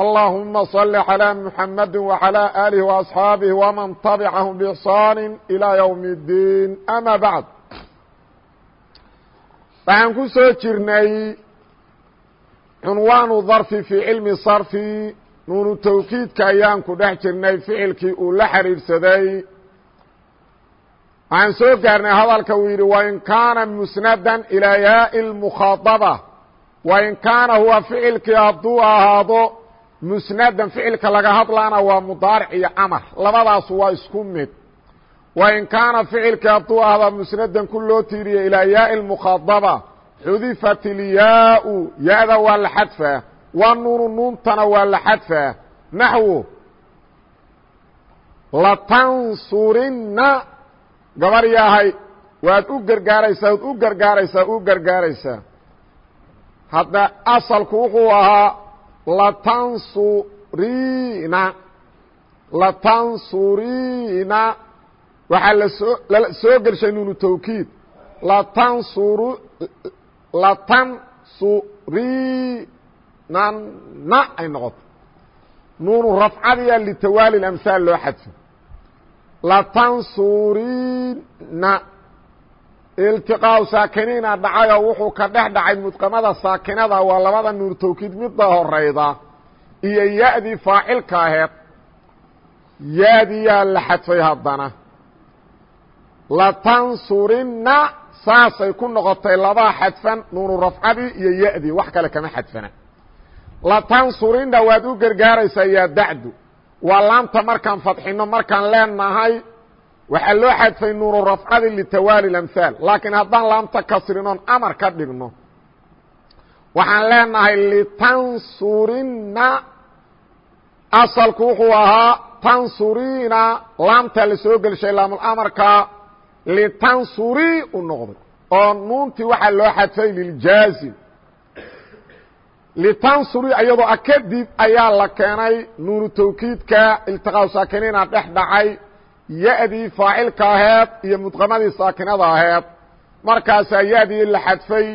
اللهم صل على محمد وعلى آله وأصحاabه ومن تبعهم بإحsان إلى يوم الدين أmا بعد waxaan ku soo jirnay cunwaan ظarفi fي cilmi صarفi nuunu tawkiidka ayaan ku dhex jirnay ficilkii uu la xiriirsaday waxaan soo gaarnay hadalka uu yidhi wain kaana musnada ilىa yaai الmkhaaطبة wain kaana huwa ficilkii hadduu ahaado musnadan ficilka laga hadlaana waa mudaaric iyo amar. Labadaas waa isku mid. Wain kaana ficilka hadduu ahda musnadan ku loo tiiriya ilaa yaai lmukhadaba xudifat ilyaau ya-da waa la xadfaa wa nuunu nuuntana waa la xadfaa naxwu latansurinna gabar yahay waad u gargaaraysaa waad u gargaaraysaa u gargaaraysaa. Hadda asalku wuxuu ahaa latansurina. Latansurina. Waxaa la soo soo gelshay nuunu tawkiid. Latansuru latansurinana ay noqoto nuunu rafcadiya litawaali amhaal loo xadfo. Latansurina iltiqaau saakiniina dhacayoo wuxuu ka dhex dhacay mudqamada saakinada waa labada nuur tawkiid midda horayda iyo ya-dii faacilka aheed. Ya-diyaa la xadfay haddana. Latansurinna saasay ku noqotay labaa xadfan nuunu rafcadii iyo ya-dii wax kale kama xadfana. Latansurinna waad u gargaaraysaa yaa dacdu. Waa laamta markaan fadxino markaan leenahay waxaa loo xadfay nuunu rafcadi litawaali اamhaal laakiin haddaan laamta kasrinoon amar ka dhigno. Waxaan leenahay litansurina. Asalku wuxuu ahaa tansuriina laamtaa la gelshay laamulamarka litansurii u noqday. Oo nuuntii waxaa loo xadfay liljaazim litansuri iyadoo a kadib ayaa la keenay nuunu tawkiidka iltiqaa saakiniina dhex dhacay ya-dii faacilka aheed iyo mudqamadii saakinada aheed markaasaa ya-dii la xadfay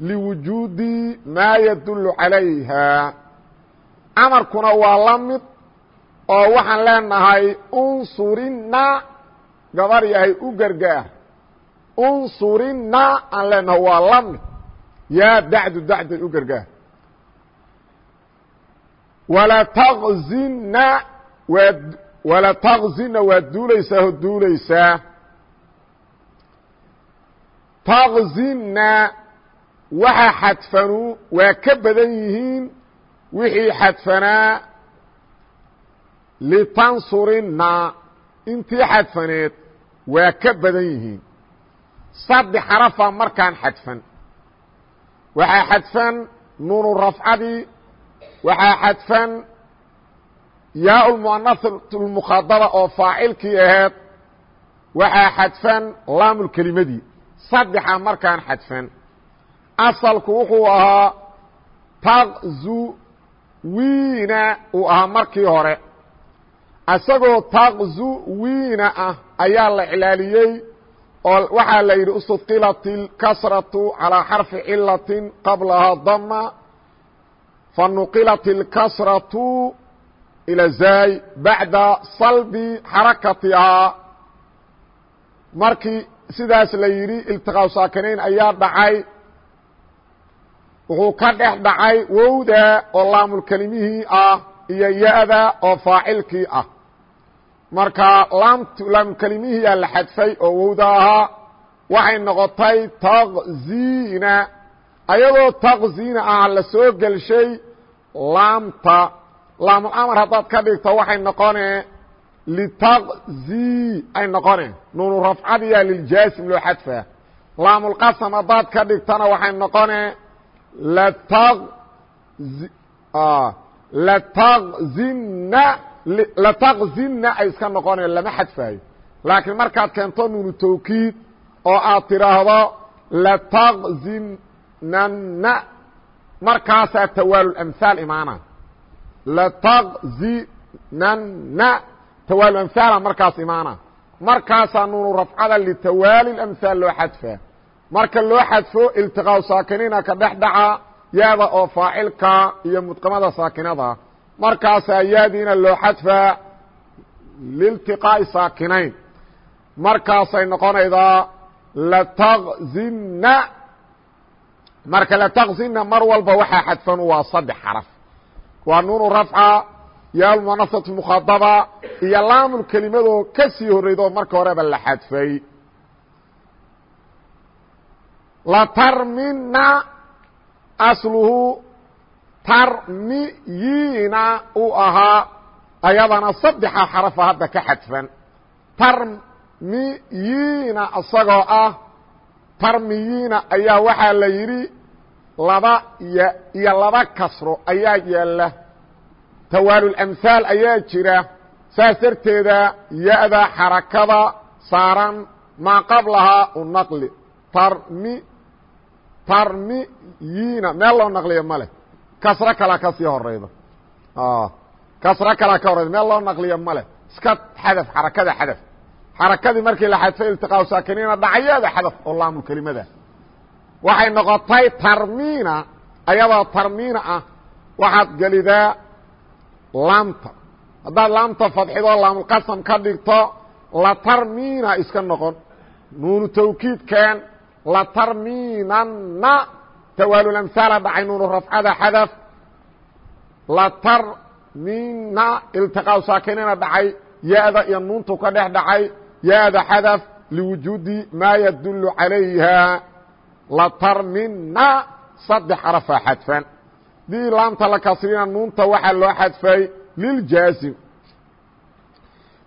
liwujuudi maa yadullu calayha. Amarkuna waa la mid oo waxaan leenahay unsurina gabar yahay u gargaar. Unsurina aan leenahay waa la mid. Yaa dacdu dacday u gargaar wala taqzina waad duulaysaa oo duulaysaa. Taqzina waxa xadfanu waa ka badan yihiin wixii xadfanaa litansurina intii xadfaneed waa ka badan yihiin. Saddex xarafa markaan xadfan. Waxaa xadfan nuunu rafcadii waxaa xadfan yaa muanamukhaadaba oo faacilkii aheed waxaa xadfan laamulkelimadii saddexa markaan xadfan asalku wuxuu ahaa taqzuwiina uu ahaa markii hore isagoo taqzuwiina ah ayaa la cilaaliyey oo waxaa la yidhi istudqilat اlkasraةu calىa xarfi cilaةi qablaha dama fanuqilat اlkasraةu ilى zay baعda salbi xarakatihaa markii sidaas la yidhi iltiqaa saakinayn ayaa dhacay wuxuu ka dhex dhacay wowda oo laamulkelimihii ah iyo ya-da oo faacilkii ah marka laamulkelimihiiyaa la xadfay oo wowda ahaa waxay noqotay taqziina ayadoo taqziina ah la soo gelshay laamta laamlamar haddaad ka dhigto waxay noqone litaqzi ay noqone nuunu rafcadiya liljaasim loo xadfaa laamulqasam haddaad ka dhigtana waxay noqone lataqzinna ay iska noqoneen lama xadfaayo laakiin markaad keento nuunu tawkiid oo aad tidhaahdo lataqzinanna markaasaa tawaalulamhaal imaana lataqzinanna tawaalulamhaala markaas imaana markaasaa nuunu rafcada litawaali اlamhaal loo xadfaa marka loo xadfo iltiqاau saakiniina ka dhex dhaca yaada oo faacilka iyo mudqamada saakinada markaasaa yaadiina loo xadfaa liltiqaa'i saakinayn markaasay noqonaydaa lataqzinna marka lataqzinna mar walba waxaa xadfan waa saddex xaraf waa nuunu rafca yaalmumanasatu mukhadaba iyo laamul kelimadoo ka sii horreydo marka horeba la xadfay. Latarmina asluhu tarmiyiina uu ahaa ayadana saddexa xarafa hadda ka xadfan. Tarmiyiina isagoo ah tarmiyiina ayaa waxaa la yidhi laba y iyo laba kasro ayaa yaalla. Tawaalulamhaal ayaa jira. Saas darteeda ya-da xarakada saaran maa qablahaa u naqli. Tarmi tarmiyiina. Meel loo naqliyo ma leh. Kasro kalaa ka sii horeyda kasro kalaa ka horeyda meel loo naqliyo ma leh. Iska xadaf xarakada xadaf. Xarakadii markii la xadfay iltiqaa saakiniina dhacayeeda xadaf oo laamulkelimada waxay noqotay tarmiina ayadoo tarmiina ah waxaad gelidaa laamta. Haddaad laamta fadxido laamulqasam ka dhigto latarmiina iska noqon. Nuunu tawkiidkan latarmiinanna tawaalulamhaala dhacay nuunu rafcada xadaf. Latarmiina iltiqaa saakiniina dhacay ya-da iyo nuuntu ka dhex dhacay ya-da xadaf liwujuudi maa yadulu calayha latarmina saddex xarafaa xadfan. Dii laamta la kasrina nuunta waxaa loo xadfay liljaazim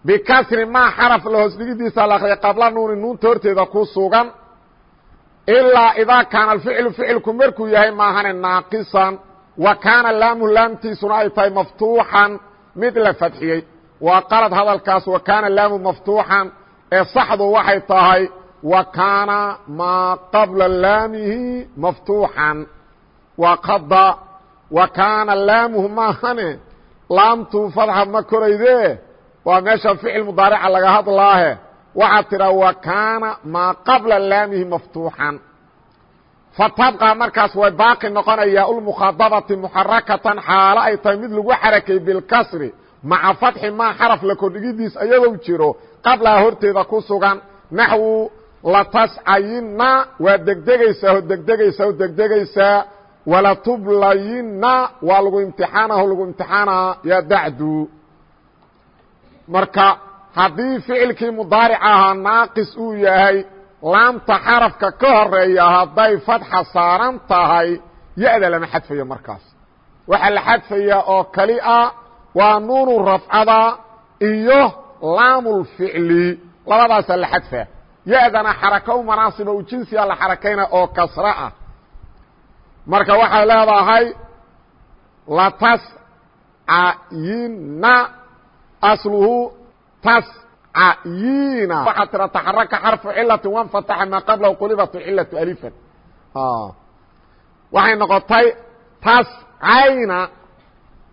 bikasri maa xaraf la hoos dhigidiisa la akriya qabla nuuni nuunta horteeda ku sugan. Ilaa idaa kaana alficlu ficilku markuu yahay maahane naaqisan. Wa kaana laamu laamtiisuna ay tahay maftuuxan mid la fadxiyey. Waa qalad hadalkaas wa kaana laamu maftuuxan ee saxdu waxay tahay wa kaana maa qabla laamihi maftuuxan. Waa qada wa kaana laamuhu maahane laamtu fadxa ma korayde waa meesha ficil mudaarica laga hadlaahe. Waxaad tidhaa wa kaana maa qabla laamihi maftuuxan. Fatabqa markaas way baaqi noqonayaa ulmukhaadabati muxarakatan xaalo ay tahay mid lagu xarakay bilkasri maca fatxi maa xaraf la kordhigidiis ayadoo jiro. Qablaha horteeda ku sugan naxwu latascayinna waa degdegaysaa o degdegaysaa o degdegaysaa walatublayinna waa lagu imtixaanaho lagu imtixaanaa yaa dacdu. Marka haddii ficilkii mudaaric naaqis uu yahay laamta xarafka ka horreeya hadday fatxa saaran tahay ya-da lama xadfayo markaas. Waxaa la xadfayaa oo kali a waa nuunu rafcada iyo laamulficli labadaasaa la xadfaa ya-dana xarako u manaasiba u jinsiga la xarakayna oo kasra ah. Marka waxay leedahay latascayina asluhu tascayina waxaad tira taxaraka xarfu cilati wanfataxa maa qablahu qulibatu cilatu alifan. Waxay noqotay tascayna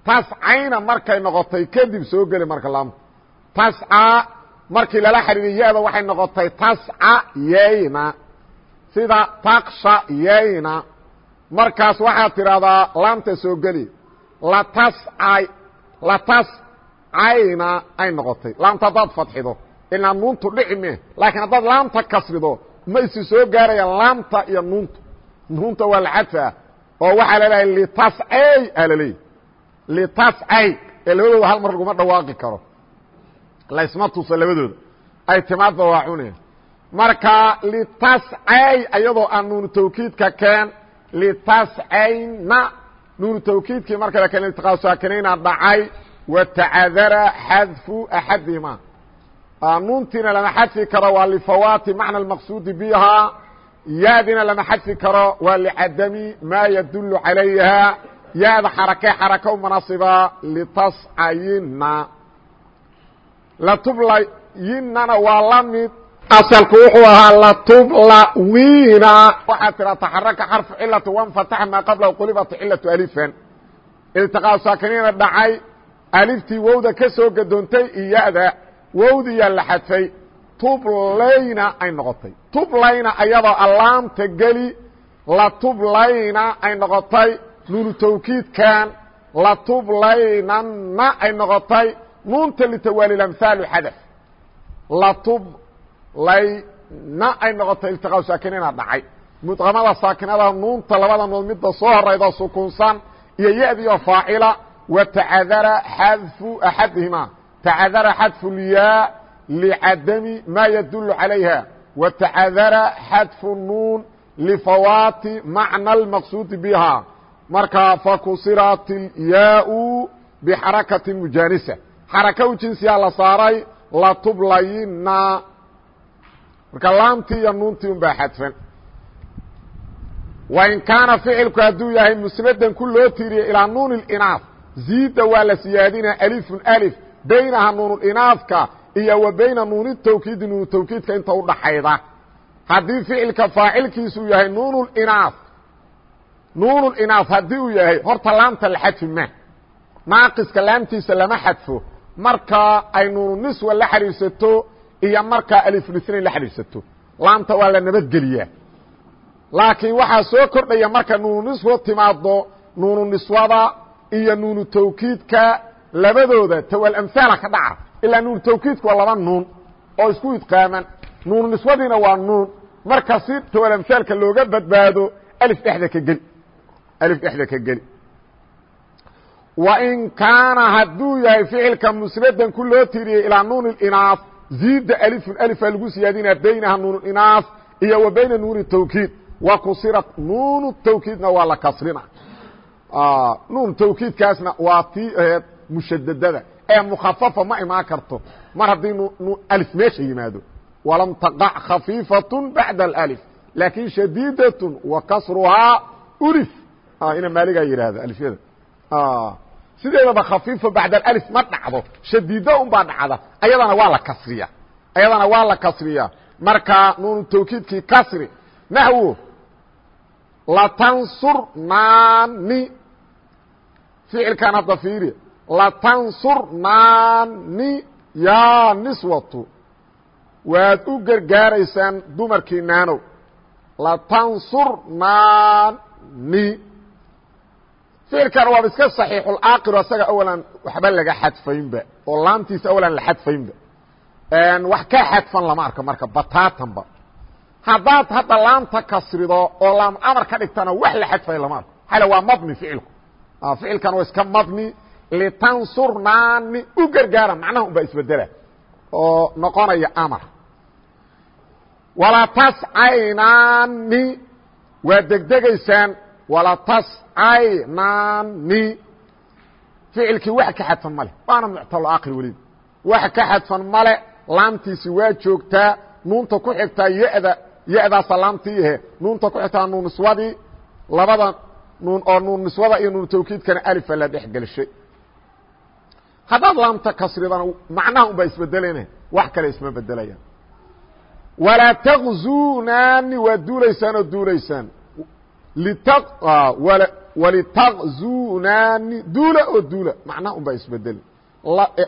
tascayna markay noqotay kadib soo geli marka laamta tascaa markii lala xariiriy ya-da waxay noqotay tasca yayna sida taksha yayna markaas waxaad tidhahdaa laamta soo geli. Latascay latascayna ay noqotay. Laamta haddaad fadxido ilaa nuuntu dhici me. Laakiin haddaad laamta kasrido ma soo gaarayaan laamta iyo nuunta nuunta waa la xadfaa oo waxaa la leehay litascay aa litascay ee labadooda hal mar laguma dhawaaqi karo laysma tuso labadooda. Ay timaadba waa cune marka litascay ayadoo aan nuunu tawkiidka keen litascayna nuunu tawkiidkii marka la keen iltiqaa saakinayna dhacay watacadara xadfu axadihima. Nuuntiina lama xadfi karo waa lifawaati macna almaqsuudi bihaa yaadina lama xadfi karo waa licadami maa yadulu calayha yaada xarakee xaraka u litascayina latublayinana waa la mid. Asalku wuxuu ahaa latublawina waxaad tiraa taxaraka xarfu cilati wanfataxa maa qablahu qulibat cilatu alifan iltiqaa saakiniina dhacay. Aliftii wowda ka soo gadoontay iyada wowdiyaa la xadfay. Tublayna ay noqotay. Tublayna ayadoo allaamta geli. Latublayna ay noqotay. Nuunu tawkiidkan. Latublaynanna ay noqotay nuunta litawaali amhaalu xadaf latublayna ay noqotay iltiqaa saakiniina dhacay. Mudqamada saakinada nuunta labada nood midda soo horayda sukunsan iyo yadiyo faacila watacadara xadfu axadihima tacadara xadfu lyaa licadami ma yadulu calayha watacadara xadfu nuun lifawaati macna almaqsuudi biha. Markaa fakusirat ilyaau bixarakati mujaanisa xaraka u jinsiyaa la saaray latublayina marka laamtii iyo nuuntii un baa xadfan wain kaana ficilku hadduu yahay musnadan ku loo tiiriye ilaa nuun اlinaaf ziida waa la siyaadina alifun alif baynaha nuunulinaafka iyo wa bayna nuuni tawkiidi nuunu tawkiidka inta udhaxayda haddii ficilka faacilkiisu yahay nuun inaaf nuun inaaf haddii uu yahay horta laamta la xadfi naaqiska laamtiisa lama xadfo marka ay nuunu niswa la xidhiidsato iyo markaa aliflisnayn la xidhiidsato laamta waa la nabadgeliyaa. Laakiin waxaa soo kordhaya marka nuunu niswo timaado nuunu niswada iyo nuunu tawkiidka labadooda tawal amhaala ka dhaca ilaa nuunu tawkiidku waa laba nuun oo isku idqaaman. Nuunu niswadiina waa nuun. Marka si tawal amhaalka looga badbaado alif dhexda ka geli. Alif dhexda ka geli wain kaana hadduu yahay ficilka musnadan ku loo tiiriyey ilaa nuun اinaaf ziida alifun alifa lagu siyaadina baynaha nuun inaaf iyo wa bayna nuuni tawkiid wa kusirat nuun tawkiidna waa la kasrina nuun tawkiidkaasna waa tii aheed mushadadada ee mukhafafa ma imaan karto mar haddii alif meesha yimaado walam taqac khafiifaة baعda اalif laakin shadiidaة wa kasruhaa urif ina maaligaa yidhaahdo alifyada sideedaba khafiifo bacda alif ma dhacdo shadiido un baa dhacda ayadana waa la kasriya ayadana waa la kasriya marka nuunu tawkiidkii kasri naxwo latansurnaani ficilkan hadda fiiri latansurnaani yaa niswatu. Waad u gargaaraysaan dumarkii naanow. Latansurnaani ficilkan waaba iska صaxiixulaaqiru asaga awalan waxba laga xadfaynba oo laamtiisa awalan la xadfaynba. Wax ka xadfan lama arko marka bataatanba. Haddaad hadda laamta kasrido oo laam amar ka dhigtana wax la xadfay lama arko. Xale waa mabni ficilku. Ficilkan waa iska mabni litansurnaani u gargaara macnaha un baa isbedela oo noqonaya amar. Walatascaynaani waa degdegaysaan walatascaynani ficilkii wax ka xadfan male waana muctalo akri weliba wax ka xadfan male laamtiisi waa joogtaa nuunta ku xigtaa yada yadaasa laamtii ahe nuunta ku xigtaa nuun niswadii. Labada nuun oo nuun niswada iyo nuun tawkiidkana alifa la dhex gelshay haddaad laamta kasridana macnaha un baa isbedelena wax kale isma bedelayaan walaa taqzunaani waa duulaysaan oo duulaysaan walitaqzunaani duula oo duula macnaha un baa isbedeli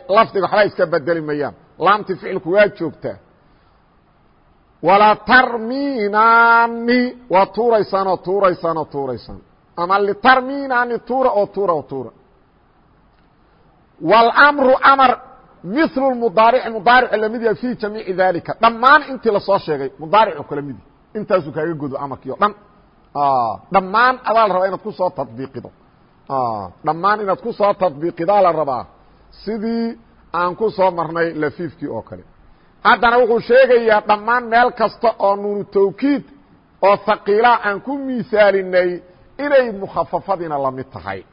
lafdiga waxbaa iska bedeli mayaan laamti ficilku waa joogtaa walatarminaani waa tuuraysaan oo tuuraysaan oo tuuraysaan ama litarminaani tuura oo tuura oo tuura wاlmru amar mil mudaarici la mid yahay fi jamiici dalika dhammaan intii la soo sheegay mudaaricu kala mid intaasuu kaaga godo amarkii o dhan dhammaan adaa la rabaa inaad ku soo tabiiqido dhammaan inaad ku soo tadbiiqidaa la rabaa. Sidii aan ku soo marnay lafiifkii oo kale. Haddana wuxuu sheegayaa dhammaan meel kasta oo nuunu tawkiid oo haqiilaa aan ku misaalinay inay mukhafafadiina la mid tahay.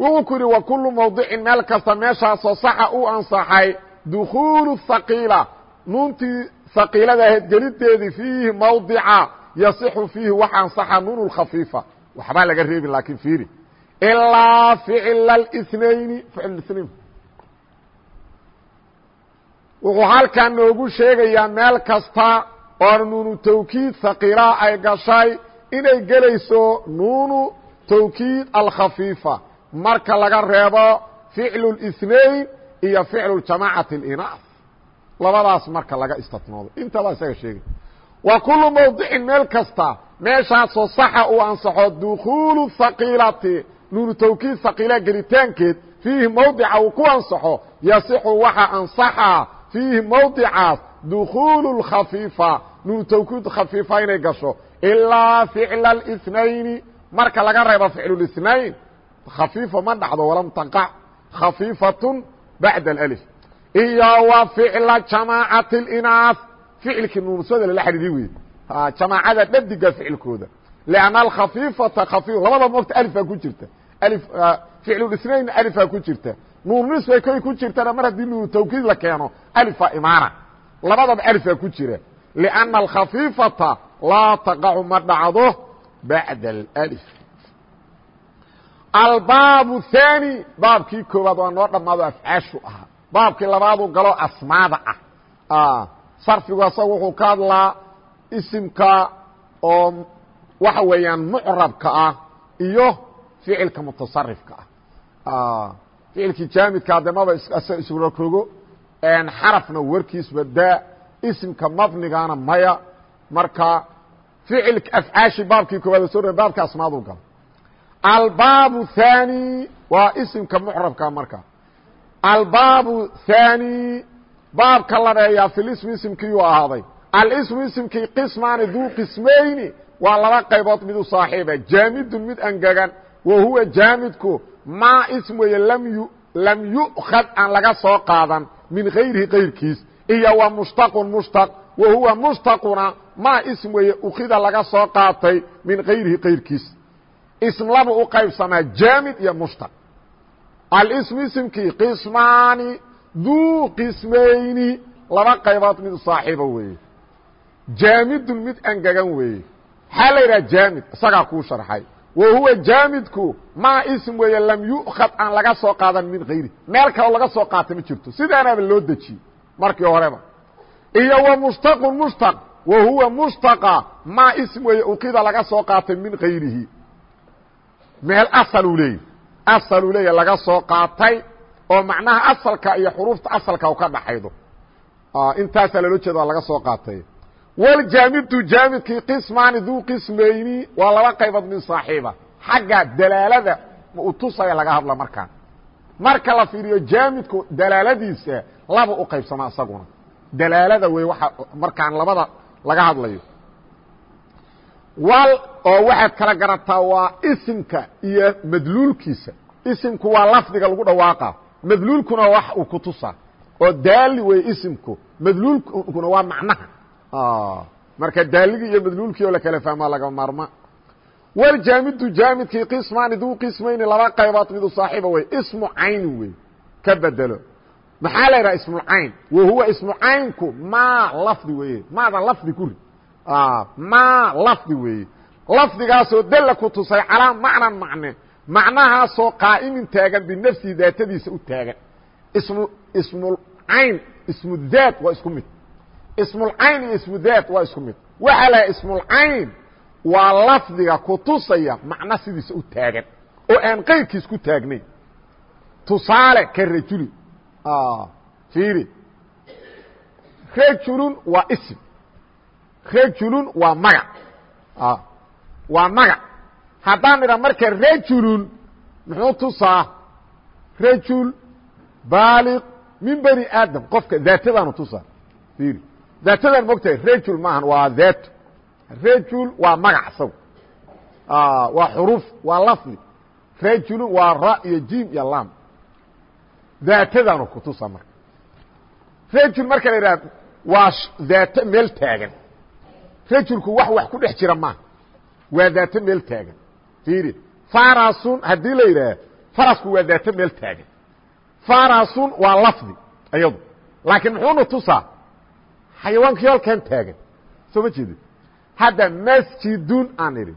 Wuxuu ku yidhi wa kullu mawdicin meel kasta meeshaasoo saxa u ansaxay dukhuulu haqiila nuuntii haqiilada ahayd gelideedii fiihi mawdica yasixu fiihi wax ansaxa nuun khafiifa waxbaa laga reebin laakiin fiiri ilaa ficila اثنayni ficil اثnain wuxuu halkan noogu sheegayaa meel kasta oo nuunu tawkiid haqiilaa ay gashay inay gelayso nuunu tawkiid alkhafiifa marka laga reebo ficlu الاثnain iyo ficlu jamacati اlinaaf labadaas marka laga istatnoodo intaba isaga sheegay wa kulu mawdicin meel kasta meeshaasoo saxa uu ansaxo dukuulu haqiilati nuunu tawkiid haqiila gelitaankeed fiihi mawdica uu ku ansaxo yasixu waxa ansaxaa fiihi mawdicaas dukuulu اkhafiifa nuunu tawkiid khafiifa inay gasho ilaa ficla اثnayni marka laga reebo ficlu اثnain khafiifa ma dhacdo walam taqac khafiifatun bacda alif iyo wa ficla jamaacati اlinaas ficilkii nuunsada lala xidhiidiy wey jamaacada dhadiga ficilkooda. Lanna alkhafiifata khafiif labada mogta alifaa ku jirta. Ali ficlulisnayn alifaa ku jirta. Nuurnisbay koy ku jirtana mar haddii nuuru tawkiid la keeno alifaa imaana. Labadaba alifaa ku jira. Lianna alkhafiifata laa taqacu ma dhacdo bacda alif albaabu haani baabkii koowaad waa noo dhammaado afcaashu ahaa. Baabkii labaadu galo asmaada ah sarfigu asaga wuxuu ka hadlaa isimka oo waxa weeyaan mucrabka ah iyo ficilka mutasarifka ah. ah ficilkii jaamidka adamaba isaga isula rogo xarafna warkiisba daa isimka mabnigana maya. Marka ficil afcaashi baabkii koowaad soo dh baabka asmaadu gala albaabu haani waa isimka mucrabka marka. Albaabu haani baabka labeeyaa fi ism isimkiiyuu ahaaday. Alsmu isimkii qismaani duu qismayni waa laba qaybood midu saaxiiba jaamidun mid angegan wa huwa jaamidku maa ism weeye lam yu'khad aan laga soo qaadan min gayrihi kayrkiis iyo wa mushtaqun mushtaq wa huwa mushtaquna maa ism weeye ukhida laga soo qaatay min gayrihi kayrkiis ism laba u qaybsamaa jaamid iyo mushtaq. Alismu isimkii qismaani duu qismayni laba qaybood mid saaxiiba weeye jaamidun mid angegan weeye maxaa la yidhaha jaamid isagaa kuu sharxay. Wa huwa jaamidku maa ism weeye lam yu'khad aan laga soo qaadan min hayri meel kaleo laga soo qaata ma jirto. Sidaanaaba loo dejiyey markii horeba. Iyo wa mushtaqun mushtaq wa huwa mushtaqa maa ism weeye uqida laga soo qaatay min hayrihi meel asaluu leeyahy asaluu leeya laga soo qaatay oo macnaha asalka iyo xuruufta asalka u ka dhaxaydo. Intaasaa loola jeeda waa laga soo qaatay. Wljaamidu jaamidkii qismaani duu qismayni waa laba qaybood min saaxiiba. Xagga dalaalada ma u tusaya laga hadla markaan marka la fiiriyo jaamidku dalaaladiisa laba u qaybsama isaguna. Dalaalada wey waa markaan labada laga hadlayo. Wal oo waxaad kala garataa waa isimka iyo madluulkiisa. Isimku waa lafdiga lagu dhawaaqa madluulkuna wax uu ku tusa oo daali wey isimku madluulkuna waa macnaha. Marka daaligii iyo madluulkii oo la kala fahmaa laga maarma. Wljaamidu jaamidkii qismaani duu qismayni laba qaybood midu saaxiiba wey ismu cayni wey ka bedelo. Maxaa la yidhaha ismulcayn wa huwa ismu caynku maa lafdi weye maada lafdi kuri ma lafdi weeye. Lafdigaasoo dalla ku tusay calaa macnan macne macnahaasoo qaa'imin taagan binafsihi daatadiisa u taagan. Ismu ismulcayn ismu daat waa isku mid. Ismulcayn iyo ismu daat waa isku mid. Waxaa lahay ismulcayn waa lafdiga ku tusaya macno sidiisa u taagan oo aan qayrkiis ku taagnayn. Tusaale ka rajuli. Fiiri. Rajulun waa ism. Rajulun waa magac magac haddaan nidha marka rajulun muxuu tusaa rajul baaliq min bani aadam qofka daatadaanu tusaa. Ir daatadaan mogtahay rajul maahan waa daato rajul waa magac isagu. Waa xuruuf waa lafdi. Rajulun waa ra iyo jim iyo lam daatadaanu ku tusaa marka. Rajul marka la idhaha waa daato meel taagan. Rajulku wax wax ku dhex jira maaha waa daato meel taagan fiiri farasun haddii la yidhaah farasku waa daato meel taagan. Farasun waa lafdi ayadu. Laakiin muxuuna tusaa? Xayawaankii halkan taagan. Soo ma jeedid hadda masjidun aan idhi.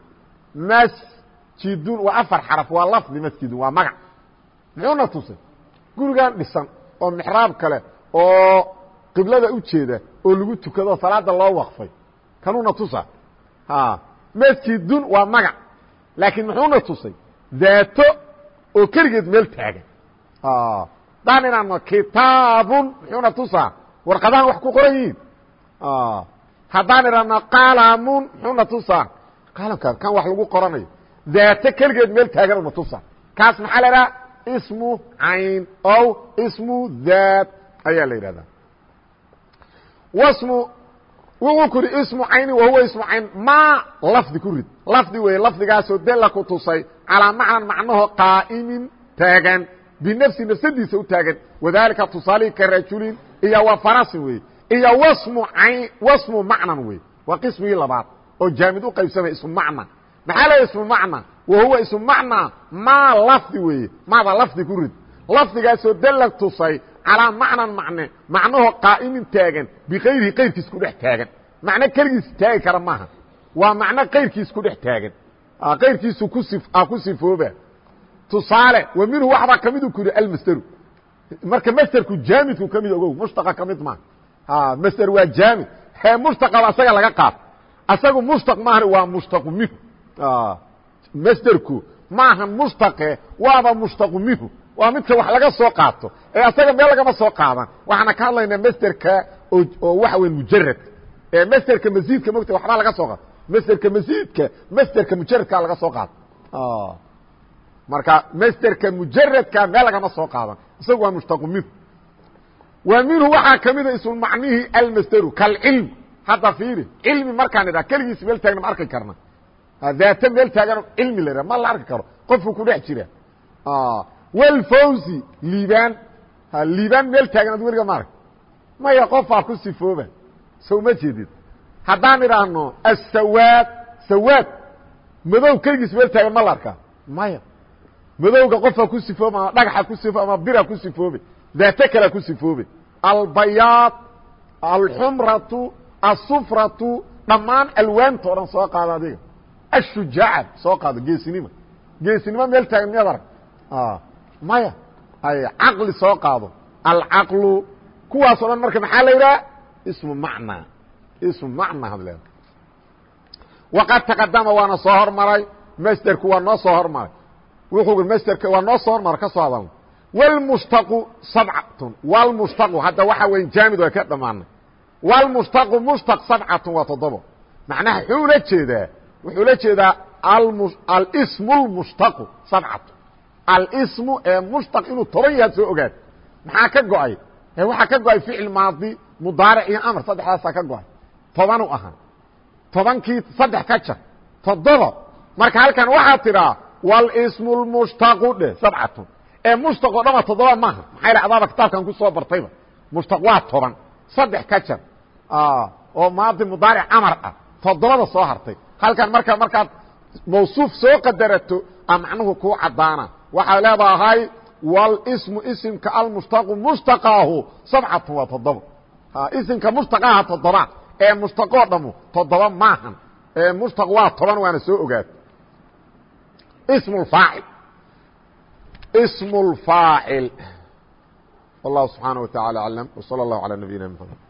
Masjidun waa afar xaraf waa lafdi masjidun waa magac. Muxuuna tusay? Gurigan dhisan oo mixraab kale oo qiblada u jeeda oo lagu tukado salaada loo waqfay. Kanuuna tusa masjidun waa magac laakiin muxuuna tusay daato oo keligeed meel taagan. Daan inaano kitaabun muxuuna tusaa warqadahan wax ku qoran yihiin. Haddaan idhahno qalamun muxuuna tusaa qalamkaas kan wax lagu qoranayo daato keligeed meel taagan una tusa kaas maxaa la idhaha ismu cayn ow ismu daat ayaa la yidhahdaa. Wasmu wuxuu ku yidhi ismu cayni wahuwa ismu cayn ma lafdi ku rid lafdi weeye lafdigaasoo dela ku tusay calaa macnan macnaho qaa'imin taagan binafsi nafsadiisa u taagan. Wadalika tusaalihii ka rajulin iyo wa farasin weeye iyo wasmu macnan wey waa qismigii labaad oo jaamid u qaybsamaya ismu macna maxaa leeya ismu macna wa huwa ismu macna maa lafdi weeye maada lafdi ku rid. Lafdigaasoo dela tusay calaa macnan macne macnaho qaa'imin taagan bikayrihi kayrkiis ku dhex taagan. Macno keligiis taagi kara maaha waa macno kayrkiis ku dhex taagan. Kayrkiisu ku sifooba tusaale wa minhu waxbaa ka midu ku yidhi almasderu marka masderku jaamidku ka mid ogow mushtaqa ka mid maaha masder waa jaamid. Hee mushtaqaba asaga laga qaato asagu mushtaq maahan waa mushtaqu minhu. Masderku maahan mushtaqe waaba mushtaqu minhu. Waa midka wax laga soo qaato. Ee asaga meel lagama soo qaadan. Waxaana ka hadlaynaa masderka oo waxa weya mujarad ee masderka masiidka mogta waxbaa laga soo qaato masderka masiidka masderka mujaradka laga soo qaato marka masderka mujaradka meel lagama soo qaadan. Isagu waa mushtaqu minhu wa minhu waxaa kamida ismu macnihi almasderu kalcilm. Hadda fiiri cilmi markaan idhaha keligiis meel taagna ma arki karna. Daata meel taagan cilmi la ma la arki karo. Qofku ku dhex jira. Wlfawzi liibaan. Liibaan meel taagan ad weliga maarag maya qofaa ku sifooba. Sow ma jeedid haddaan idhaahno asawaad sawaad. Madow keligiis meel taagan ma la arkaa. Maya. Madowga qofaa ku sifooba ama dhagaxa ku sifo ama bira ku sifoobe daato kalea ku sifoobe albayaad alxumratu asufratu dhammaan alwaanta o dhan soo qaado adiga. Ashujaaca soo qaado geesinima. Geesinimo meel taagan miyaad arag? Maya. Caqli soo qaado. Alcaqlu kuwaas o dhan marka maxaa la yidhaha? Ismu macna ismu macna had leeda waqad taqadama waana soo hormaray masderku waa noo soo hormaray. Wuxuu masderka waa noo soo hormaray ka soo hadalna wlmushtaqu sabcatun wlmushtaqu hadda waxa weya jaamid waa ka dhamaanay wlmushtaqu mushtaq sabcatun waa toddobo. Macnaha wuxuu ula jeedaa wuxuu ula jeedaa alsmu lmushtaqu sabcatun alsmu ee mushtaq inuu toban yahaad soo ogaad. Maxaa ka go'ay? Waxaa ka go'ay ficil maadi mudaaric iyo amar saddexdaasaa ka go'ay tobanu ahaa tobankii saddex ka jar. Toddoba marka halkan waxaad tidhaa wlsmu lmushtaqu dheh sabcatun. Ee mushtaq o dhama toddoba maaha. Maxay dha adaaba kitaabkan ku soo bartayba. Mushtaq waa toban. Saddex ka jar. Oo maadi mudaaric amar ah. Toddobada soo hartay. Halkan marka markaad mawsuuf soo qadarato a macnuhu kuu caddaana. Waxaad leedahay wlsmu isimka almushtaqu mushtaqaahu sabcatun waa toddoba isimka mushtaqaaha toddoba ee mushtaqoo dhamu toddoba maahan ee mushtaq waa toban waana soo ogaad ismu faacil ismu اlfaacil wallahu subxaanaه wa taعalى aclam w salى اllahu عalى nabiyina mxamed